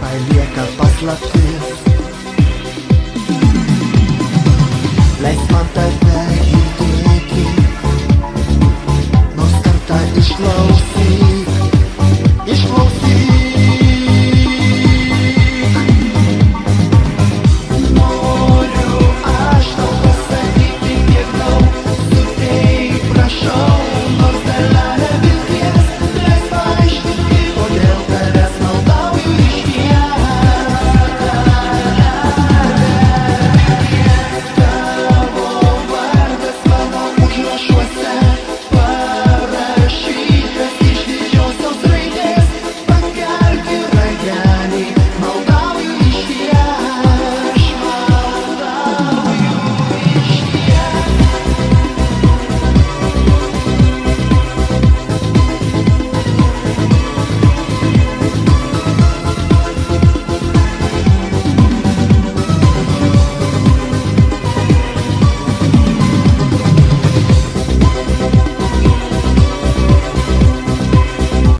palieka paslaptis Leisk